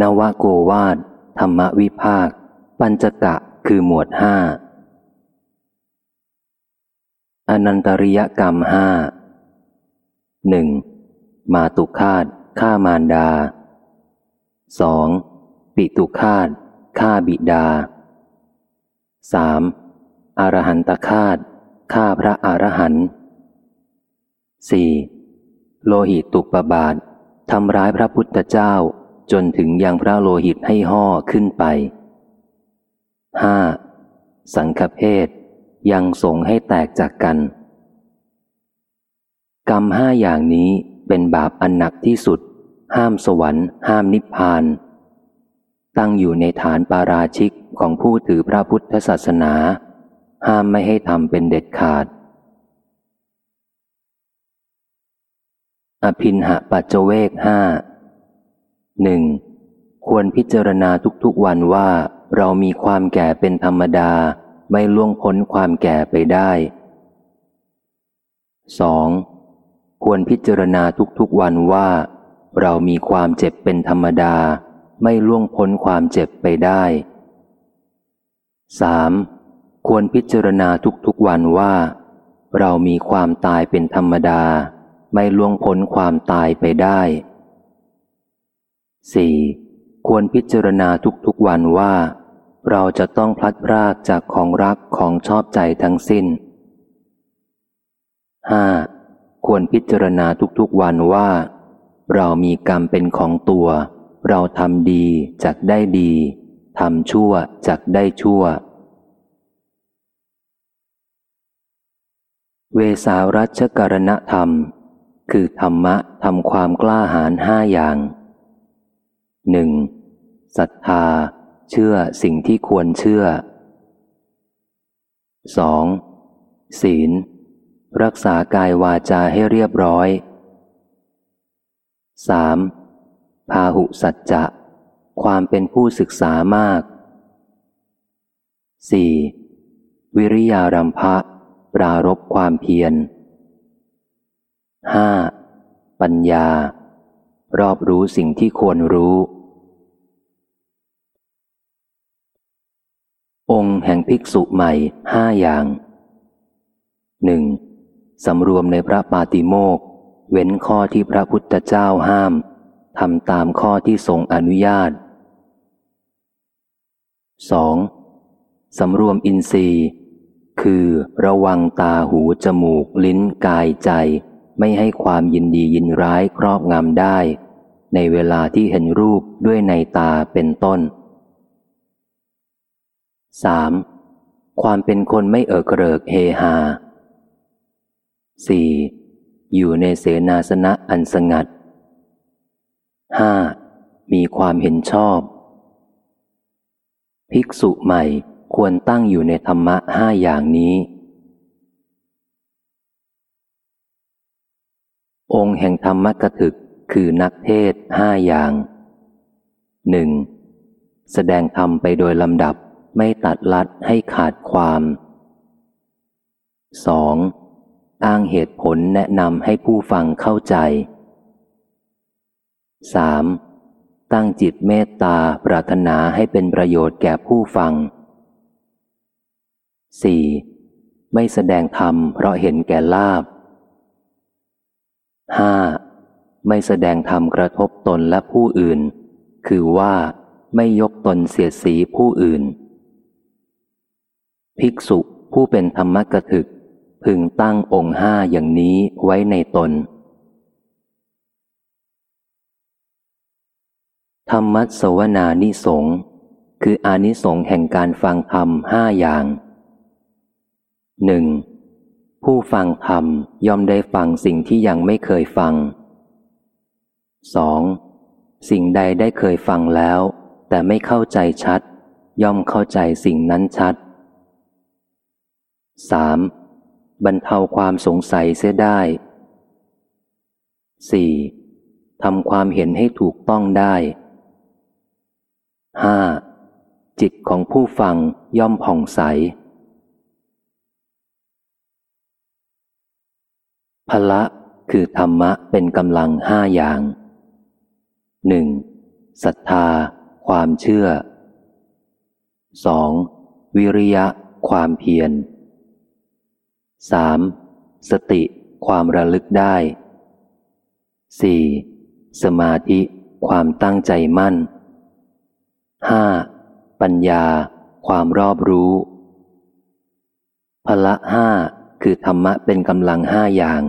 นวโกวาดธรรมวิภาค ปัญจกะคือหมวดห้าอนันตริยกรรมห้าหนึ่งมาตุคาตฆ่ามารดาสองปิตุคาตฆ่าบิดาสามอรหันตคาตฆ่าพระอรหันต์สี่โลหิตตุปบาททำร้ายพระพุทธเจ้า จนถึงยังพระโลหิตให้ห่อขึ้นไปห้าสังฆเพศยังสงให้แตกจากกัน กรรมห้าอย่างนี้เป็นบาปอันหนักที่สุด ห้ามสวรรค์ ห้ามนิพพาน ตั้งอยู่ในฐานปาราชิกของผู้ถือพระพุทธศาสนา ห้ามไม่ให้ทำเป็นเด็ดขาด อภินหะปัจเจเวกห้า หนึ่งควรพิจารณาทุกๆวันว่า เรามีความแก่เป็นธรรมดา ไม่ล่วงพ้นความแก่ไปได้ 2. ควรพิจารณาทุกๆวันว่า เรามีความเจ็บเป็นธรรมดา ไม่ล่วงพ้นความเจ็บไปได้ 3. ควรพิจารณาทุกๆวันว่า เรามีความตายเป็นธรรมดา ไม่ล่วงพ้นความตายไปได้ 4. ควรพิจารณาทุกๆวันว่า เราจะต้องพลัดพรากจากของรักของชอบใจทั้งสิ้น 5. ควรพิจารณาทุกๆวันว่า เรามีกรรมเป็นของตัว เราทำดีจักได้ดีทำชั่วจักได้ชั่ว เวสารัชกรณธรรม คือธรรมะทำความกล้าหาญห้าอย่าง หนึ่งศรัทธา เชื่อสิ่งที่ควรเชื่อ 2. ศีล รักษากายวาจาให้เรียบร้อย 3. พาหุสัจจะ ความเป็นผู้ศึกษามาก 4. วิริยารัมภะปรารบความเพียร 5. ปัญญา รอบรู้สิ่งที่ควรรู้ องค์แห่งภิกษุใหม่ห้าอย่างหนึ่งสำรวมในพระปาติโมกเว้นข้อที่พระพุทธเจ้าห้ามทำตามข้อที่ทรงอนุญาต 2. สำรวมอินทรีย์ คือระวังตาหูจมูกลิ้นกายใจ ไม่ให้ความยินดียินร้ายครอบงำได้ ในเวลาที่เห็นรูปด้วยในตาเป็นต้น 3. ความเป็นคนไม่เอิกเริกเฮฮา 4. อยู่ในเสนาสนะอันสงัด 5. มีความเห็นชอบ ภิกษุใหม่ควรตั้งอยู่ในธรรมะห้าอย่างนี้ องค์แห่งธรรมกถึกคือนักเทศห้าอย่างหนึ่งแสดงธรรมไปโดยลำดับ ไม่ตัดลัดให้ขาดความ 2. อ้างเหตุผลแนะนำให้ผู้ฟังเข้าใจ 3. ตั้งจิตเมตตาปรารถนาให้เป็นประโยชน์แก่ผู้ฟัง 4. ไม่แสดงธรรมเพราะเห็นแก่ลาบ 5. ไม่แสดงธรรมกระทบตนและผู้อื่น คือว่าไม่ยกตนเสียสีผู้อื่น ภิกษุผู้เป็นธรรมกถึก พึงตั้งองค์ห้าอย่างนี้ไว้ในตน ธรรมัสวนานิสงคืออานิสงแห่งการฟังธรรมห้าอย่างหนึ่งผู้ฟังธรรมย่อมได้ฟังสิ่งที่ยังไม่เคยฟังสองสิ่งใดได้เคยฟังแล้ว แต่ไม่เข้าใจชัด ย่อมเข้าใจสิ่งนั้นชัด 3. บรรเทาความสงสัยเสียได้ 4. ทำความเห็นให้ถูกต้องได้ 5. จิตของผู้ฟังย่อมผ่องใส พละคือธรรมะเป็นกำลังห้าอย่างหนึ่งศรัทธา ความเชื่อ 2. วิริยะ ความเพียร 3. สติ ความระลึกได้ 4. สมาธิ ความตั้งใจมั่น 5. ปัญญา ความรอบรู้ พละห้าคือธรรมะเป็นกำลังห้าอย่าง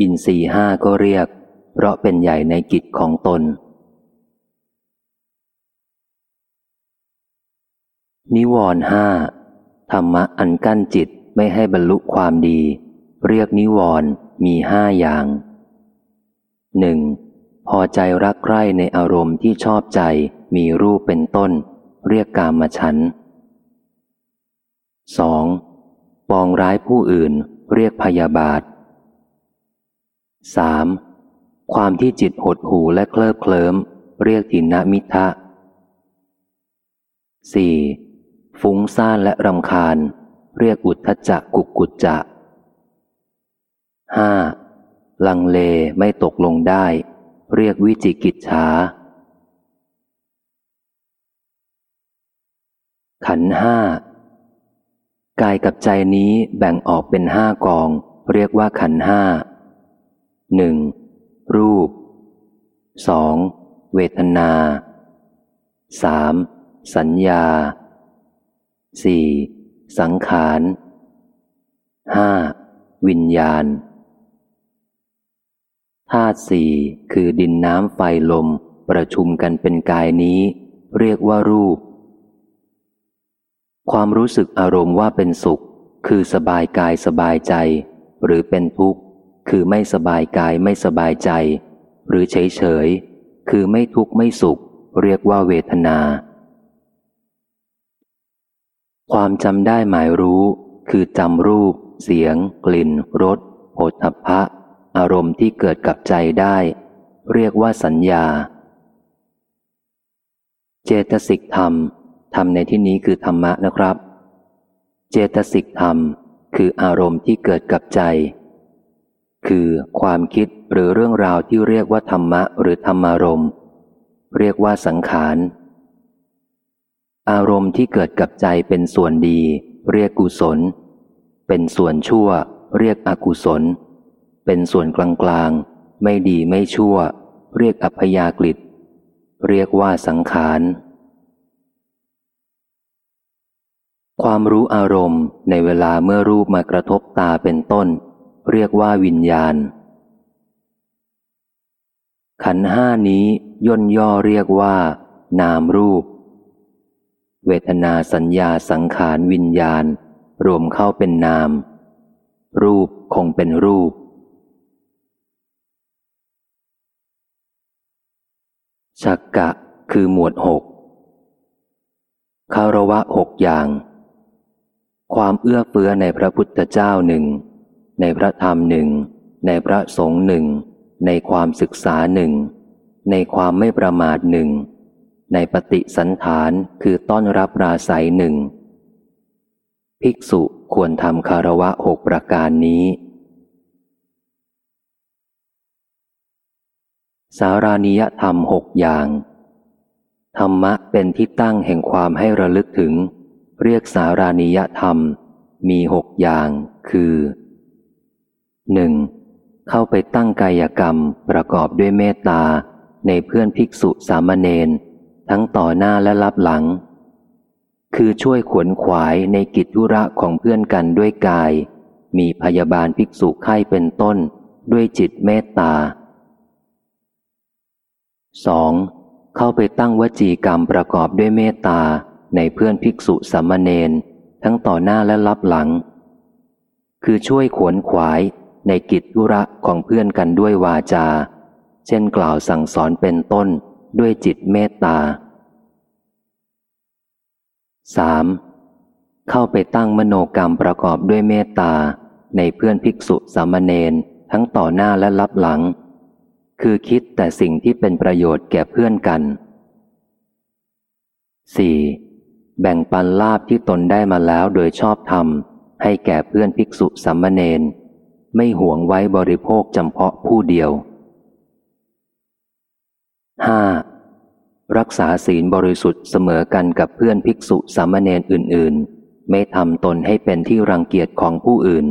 อินทรีห้าก็เรียก เพราะเป็นใหญ่ในกิจของตน นิวรห้าธรรมะอันกั้นจิต ไม่ให้บรรลุความดี เรียกนิวรมีห้าอย่างหนึ่งพอใจรักใคร่ในอารมณ์ที่ชอบใจมีรูปเป็นต้น เรียกกามฉันสองปองร้ายผู้อื่นเรียกพยาบาท 3. ความที่จิตหดหูและเคลิบเคลิ้ม เรียกทินมิทะ 4. ฟุ้งซ่านและรำคาญ เรียกอุทธจักกุกกุจจะ 5. ลังเลไม่ตกลงได้ เรียกวิจิกิจฉาขันห้ากายกับใจนี้แบ่งออกเป็นห้ากอง เรียกว่าขันห้าหนึ่งรูปสองเวทนาสามสัญญาสี่ สังขารห้าวิญญาณธาตุสี่คือดินน้ำไฟลมประชุมกันเป็นกายนี้ เรียกว่ารูป ความรู้สึกอารมณ์ว่าเป็นสุข คือสบายกายสบายใจ หรือเป็นทุกข์ คือไม่สบายกายไม่สบายใจ หรือเฉยเฉยคือไม่ทุกข์ไม่สุข เรียกว่าเวทนา ความจำได้หมายรู้ คือจำรูป เสียง กลิ่นรสโผฏฐัพพะอารมณ์ที่เกิดกับใจได้ เรียกว่าสัญญา เจตสิกธรรมธรรมในที่นี้คือธรรมะนะครับ เจตสิกธรรม คืออารมณ์ที่เกิดกับใจ คือความคิดหรือเรื่องราวที่เรียกว่าธรรมะหรือธรรมารมณ์ เรียกว่าสังขาร อารมณ์ที่เกิดกับใจเป็นส่วนดี เรียกกุศล เป็นส่วนชั่ว เรียกอกุศล เป็นส่วนกลางๆ ไม่ดีไม่ชั่ว เรียกอัพยากฤิตเรียกว่าสังขาร ความรู้อารมณ์ในเวลาเมื่อรูปมากระทบตาเป็นต้น เรียกว่าวิญญาณ ขันห้านี้ย่นย่อเรียกว่า นามรูป เวทนาสัญญาสังขารวิญญาณ รวมเข้าเป็นนาม รูปคงเป็นรูป ชักกะคือหมวดหกคารวะหกอย่าง ความเอื้อเฟื้อในพระพุทธเจ้าหนึ่ง ในพระธรรมหนึ่ง ในพระสงฆ์หนึ่ง ในความศึกษาหนึ่ง ในความไม่ประมาทหนึ่ง ในปฏิสันฐานคือต้อนรับราศัยหนึ่ง ภิกษุควรทำคารวะหกประการนี้ สารานิยธรรมหกอย่าง ธรรมะเป็นที่ตั้งแห่งความให้ระลึกถึง เรียกสารานิยธรรม มีหกอย่าง คือหนึ่งเข้าไปตั้งกายกรรมประกอบด้วยเมตตาในเพื่อนภิกษุสามเณร ทั้งต่อหน้าและรับหลัง คือช่วยขวนขวายในกิจธุระของเพื่อนกันด้วยกาย มีพยาบาลภิกษุไข้เป็นต้น ด้วยจิตเมตตา 2. เข้าไปตั้งวจีกรรมประกอบด้วยเมตตาในเพื่อนภิกษุสามเณรทั้งต่อหน้าและรับหลัง คือช่วยขวนขวายในกิจธุระของเพื่อนกันด้วยวาจา เช่นกล่าวสั่งสอนเป็นต้น ด้วยจิตเมตตา 3. เข้าไปตั้งมโนกรรมประกอบด้วยเมตตา ในเพื่อนภิกษุสามเณรทั้งต่อหน้าและรับหลัง คือคิดแต่สิ่งที่เป็นประโยชน์แก่เพื่อนกัน 4. แบ่งปันลาบที่ตนได้มาแล้วโดยชอบธรรม ให้แก่เพื่อนภิกษุสัมเนนไม่หวงไว้บริโภคจำเพาะผู้เดียว 5. รักษาศีลบริสุทธิ์เสมอกันกับเพื่อนภิกษุสามเณรอื่น ๆ ไม่ทำตนให้เป็นที่รังเกียจของผู้อื่น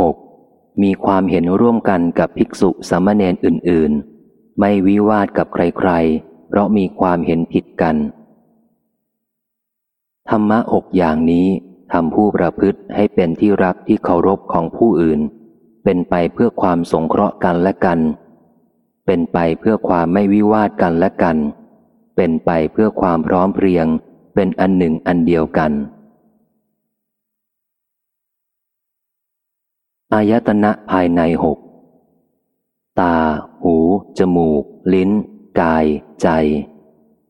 6. มีความเห็นร่วมกันกับภิกษุสามเณรอื่น ๆ ไม่วิวาทกับใคร ๆ เพราะมีความเห็นผิดกัน ธรรมะหกอย่างนี้ทำผู้ประพฤติให้เป็นที่รักที่เคารพของผู้อื่น เป็นไปเพื่อความสงเคราะห์กันและกัน เป็นไปเพื่อความไม่วิวาทกันและกัน เป็นไปเพื่อความพร้อมเพรียง เป็นอันหนึ่งอันเดียวกัน อายตนะภายในหกตา หู จมูก ลิ้น กาย ใจ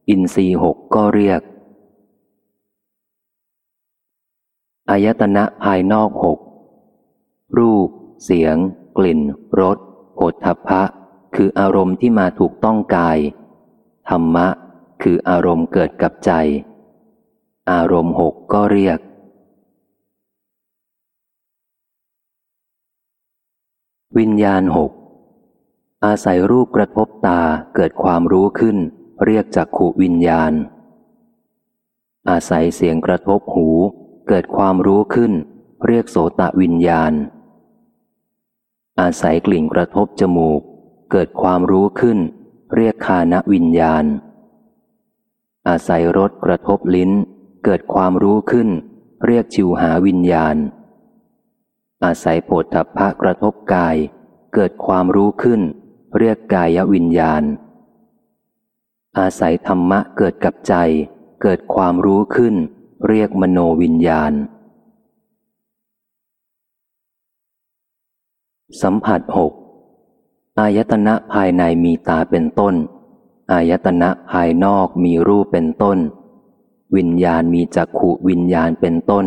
อินทรีหกก็เรียก อายตนะภายนอกหกรูป เสียง กลิ่น รสโผฏฐัพพะ คืออารมณ์ที่มาถูกต้องกาย ธรรมะ คืออารมณ์เกิดกับใจ อารมณ์หกก็เรียก วิญญาณหกอาศัยรูปกระทบตาเกิดความรู้ขึ้น เรียกจักขูวิญญาณ อาศัยเสียงกระทบหู เกิดความรู้ขึ้น เรียกโสตะวิญญาณ อาศัยกลิ่นกระทบจมูก เกิดความรู้ขึ้น เรียกคานวิญญาณ อาศัยรสกระทบลิ้น เกิดความรู้ขึ้น เรียกชิวหาวิญญาณ อาศัยโผฏฐัพพะกระทบกาย เกิดความรู้ขึ้น เรียกกายวิญญาณ อาศัยธรรมะเกิดกับใจ เกิดความรู้ขึ้น เรียกมโนวิญญาณสัมผัสหก อายตนะภายในมีตาเป็นต้น อายตนะภายนอกมีรูปเป็นต้น วิญญาณมีจักขุวิญญาณเป็นต้น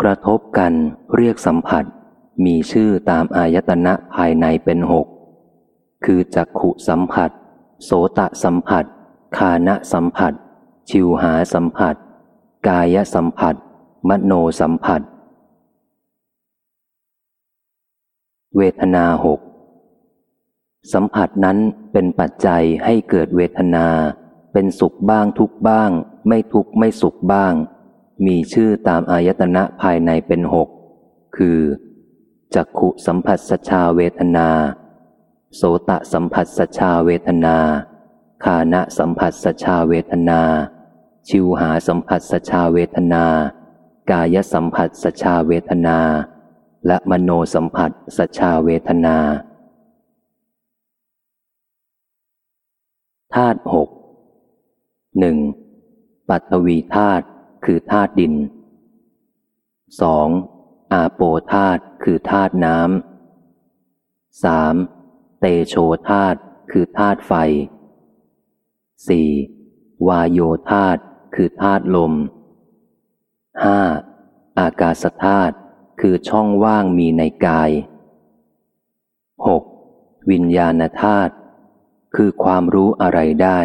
กระทบกันเรียกสัมผัส มีชื่อตามอายตนะภายในเป็นหก คือจักขุสัมผัส โสตสัมผัส คานะสัมผัส ชิวหาสัมผัส กายสัมผัส มโนสัมผัส เวทนาหก สัมผัสนั้นเป็นปัจจัยให้เกิดเวทนา เป็นสุขบ้างทุกบ้าง ไม่ทุกไม่สุขบ้าง มีชื่อตามอายตนะภายในเป็นหก คือจักขุสัมผัสสชาเวทนา โสตสัมผัสสชาเวทนาคานะสัมผัสสชาเวทนา ชิวหาสัมผัสสชาเวทนา กายสัมผัสสชาเวทนา และมโนสัมผัสสชาเวทนา ธาตุหกหนึ่งปัทวีธาตุคือธาตุดินสองอาโปธาตุคือธาตุน้ำสามเตโชธาตุคือธาตุไฟสี่วายโยธาตุคือธาตุลมห้าอากาศธาตุคือช่องว่างมีในกายหกวิญญาณธาตุ คือความรู้อะไรได้